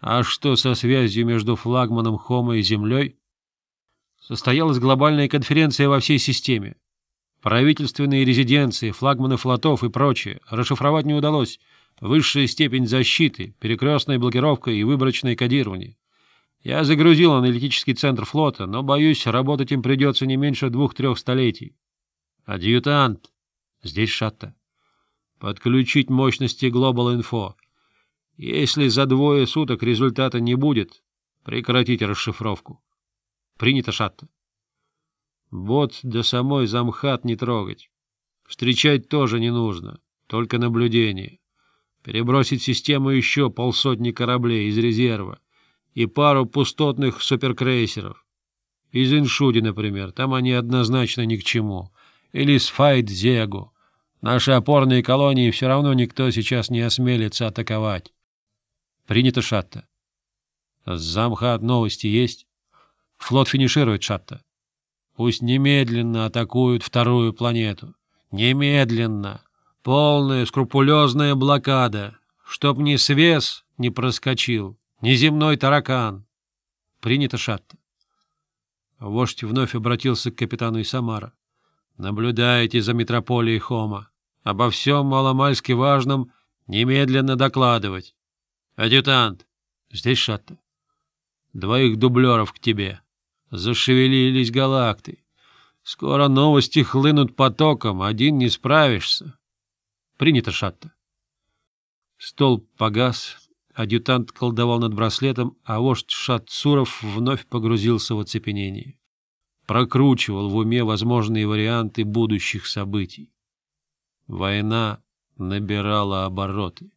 А что со связью между флагманом Хома и Землей? Состоялась глобальная конференция во всей системе. Правительственные резиденции, флагманы флотов и прочее. Расшифровать не удалось. Высшая степень защиты, перекрестная блокировка и выборочное кодирование. Я загрузил аналитический центр флота, но, боюсь, работать им придется не меньше двух-трех столетий. Адъютант. Здесь Шатта. Подключить мощности Global Info. Если за двое суток результата не будет, прекратите расшифровку. Принято, Шатта. Вот до самой замхат не трогать. Встречать тоже не нужно, только наблюдение. Перебросить систему еще полсотни кораблей из резерва и пару пустотных суперкрейсеров. Из Иншуди, например, там они однозначно ни к чему. Или с Файт-Зегу. Наши опорные колонии все равно никто сейчас не осмелится атаковать. Принято, Шатта. Замхат новости есть. Флот финиширует, Шатта. Пусть немедленно атакуют вторую планету. Немедленно. Полная, скрупулезная блокада. Чтоб ни свес не проскочил, ни земной таракан. Принято, Шатта. Вождь вновь обратился к капитану Исамара. Наблюдаете за метрополией Хома. Обо всем маломальски важном немедленно докладывать. «Адъютант, здесь Шатта. Двоих дублеров к тебе. Зашевелились галакты. Скоро новости хлынут потоком, один не справишься». «Принято, Шатта». Стол погас, адъютант колдовал над браслетом, а вождь Шатцуров вновь погрузился в оцепенение. Прокручивал в уме возможные варианты будущих событий. Война набирала обороты.